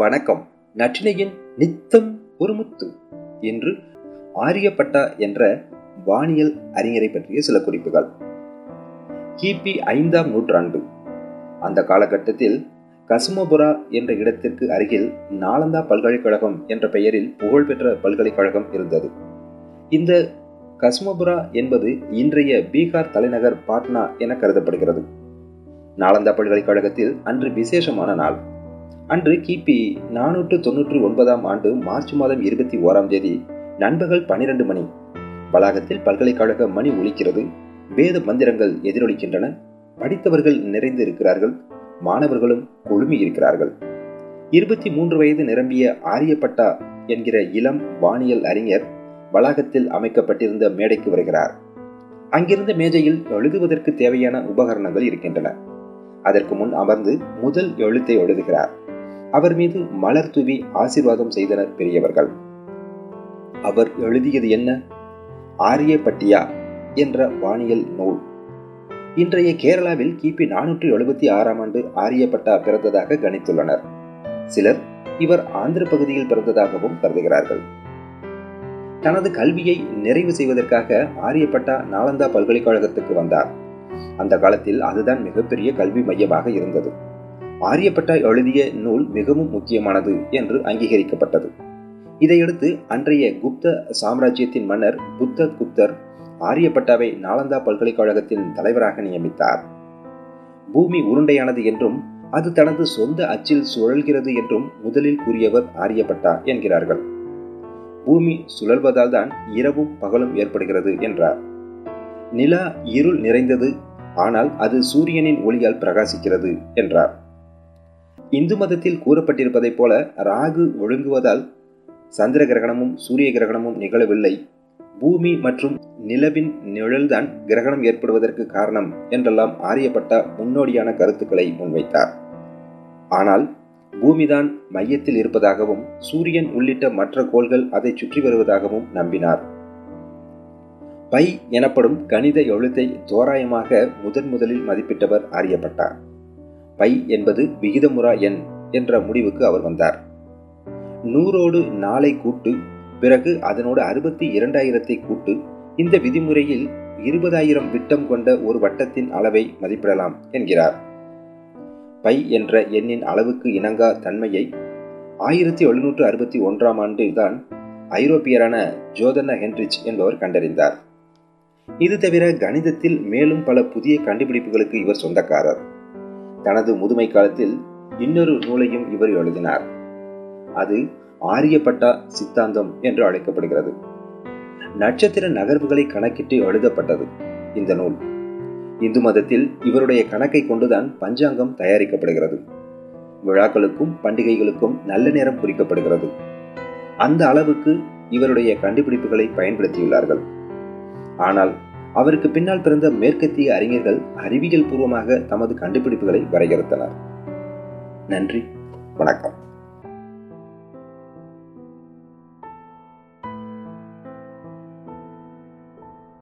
வணக்கம். நற்றினையின் நித்தம் ஒருமுத்து என்று ஆரியப்பட்டா என்ற வானியல் அறிஞரை பற்றிய சில குறிப்புகள். கிபி ஐந்தாம் நூற்றாண்டு. அந்த காலகட்டத்தில் கசுமபுரா என்ற இடத்திற்கு அருகில் நாலந்தா பல்கலைக்கழகம் என்ற பெயரில் புகழ்பெற்ற பல்கலைக்கழகம் இருந்தது. இந்த கஸ்மபுரா என்பது இன்றைய பீகார் தலைநகர் பாட்னா என கருதப்படுகிறது. நாலந்தா பல்கலைக்கழகத்தில் அன்று விசேஷமான நாள். அன்று கிபி நானூற்று தொன்னூற்று ஒன்பதாம் ஆண்டு மார்ச் மாதம் இருபத்தி ஓராம் தேதி நண்பகல் பனிரெண்டு மணி. வளாகத்தில் பல்கலைக்கழக மணி ஒலிக்கிறது வேத மந்திரங்கள் எதிரொலிக்கின்றன படித்தவர்கள் நிறைந்து இருக்கிறார்கள் மாணவர்களும் குழுமி இருக்கிறார்கள். இருபத்தி மூன்று வயது நிரம்பிய ஆரியப்பட்டா என்கிற இளம் வானியல் அறிஞர் வளாகத்தில் அமைக்கப்பட்டிருந்த மேடைக்கு வருகிறார். அங்கிருந்த மேஜையில் எழுதுவதற்கு தேவையான உபகரணங்கள் இருக்கின்றன. அதற்கு முன் அமர்ந்து முதல் எழுத்தை எழுதுகிறார் அவர் மீது மலர் தூவி ஆசீர்வாதம் செய்தனர் பெரியவர்கள். அவர் எழுதியது என்ன? ஆரியப்பட்டியா என்ற வானியல் நூல். இன்றைய கேரளாவில் கிபி நானூற்றி எழுபத்தி ஆறாம் ஆண்டு ஆரியப்பட்டா பிறந்ததாக கணித்துள்ளனர். சிலர் இவர் ஆந்திர பகுதியில் பிறந்ததாகவும் கருதுகிறார்கள். தனது கல்வியை நிறைவு செய்வதற்காக ஆரியப்பட்டா நாலந்தா பல்கலைக்கழகத்துக்கு வந்தார். அந்த காலத்தில் அதுதான் மிகப்பெரிய கல்வி மையமாக இருந்தது. ஆரியப்பட்டா எழுதிய நூல் மிகவும் முக்கியமானது என்று அங்கீகரிக்கப்பட்டது. இதையடுத்து அன்றைய குப்த சாம்ராஜ்யத்தின் மன்னர் புத்த குப்தர் ஆரியப்பட்டாவை நாலந்தா பல்கலைக்கழகத்தின் தலைவராக நியமித்தார். பூமி உருண்டையானது என்றும் அது தனது சொந்த அச்சில் சுழல்கிறது என்றும் முதலில் கூறியவர் ஆரியப்பட்டா என்கிறார்கள். பூமி சுழல்வதால் தான் இரவும் பகலும் ஏற்படுகிறது என்றார். நிலா இருள் நிறைந்தது ஆனால் அது சூரியனின் ஒளியால் பிரகாசிக்கிறது என்றார். இந்து மதத்தில் கூறப்பட்டிருப்பதைப் போல ராகு ஒழுங்குவதால் சந்திர கிரகணமும் சூரிய கிரகணமும் நிகழவில்லை. பூமி மற்றும் நிலவின் நிழல்தான் கிரகணம் ஏற்படுவதற்கு காரணம் என்றெல்லாம் ஆரியப்பட்ட முன்னோடியான கருத்துக்களை முன்வைத்தார். ஆனால் பூமிதான் மையத்தில் இருப்பதாகவும் சூரியன் உள்ளிட்ட மற்ற கோள்கள் அதை சுற்றி வருவதாகவும் நம்பினார். பை எனப்படும் கணித எழுத்தை தோராயமாக முதன் முதலில் மதிப்பிட்டவர் ஆரியப்பட்டார் பை என்பது விகிதமுறா எண் என்ற முடிவுக்கு அவர் வந்தார். நூறோடு நாளை கூட்டு பிறகு அதனோடு அறுபத்தி இரண்டாயிரத்தை கூட்டு இந்த விதிமுறையில் இருபதாயிரம் விட்டம் கொண்ட ஒரு வட்டத்தின் அளவை மதிப்பிடலாம் என்கிறார். பை என்ற எண்ணின் அளவுக்கு இணங்கா தன்மையை ஆயிரத்தி எழுநூற்று அறுபத்தி ஒன்றாம் ஆண்டில்தான் ஐரோப்பியரான ஜோதன ஹென்ரிச் என்பவர் கண்டறிந்தார். இது தவிர கணிதத்தில் மேலும் பல புதிய கண்டுபிடிப்புகளுக்கு இவர் சொந்தக்காரர். தனது முதுமை காலத்தில் இன்னொரு நூலையும் இவர் எழுதினார். அது ஆரியப்பட்டா சித்தாந்தம் என்று அழைக்கப்படுகிறது. நட்சத்திர நகர்வுகளை கணக்கிட்டு எழுதப்பட்டது இந்த நூல். இந்து மதத்தில் இவருடைய கணக்கை கொண்டுதான் பஞ்சாங்கம் தயாரிக்கப்படுகிறது. விழாக்களுக்கும் பண்டிகைகளுக்கும் நல்ல நேரம் குறிக்கப்படுகிறது. அந்த அளவுக்கு இவருடைய கண்டுபிடிப்புகளை பயன்படுத்தியுள்ளார்கள். ஆனால் அவருக்கு பின்னால் பிறந்த மேற்கத்திய அறிஞர்கள் அறிவியல் பூர்வமாக தமது கண்டுபிடிப்புகளை வரையறுத்தனர். நன்றி. வணக்கம்.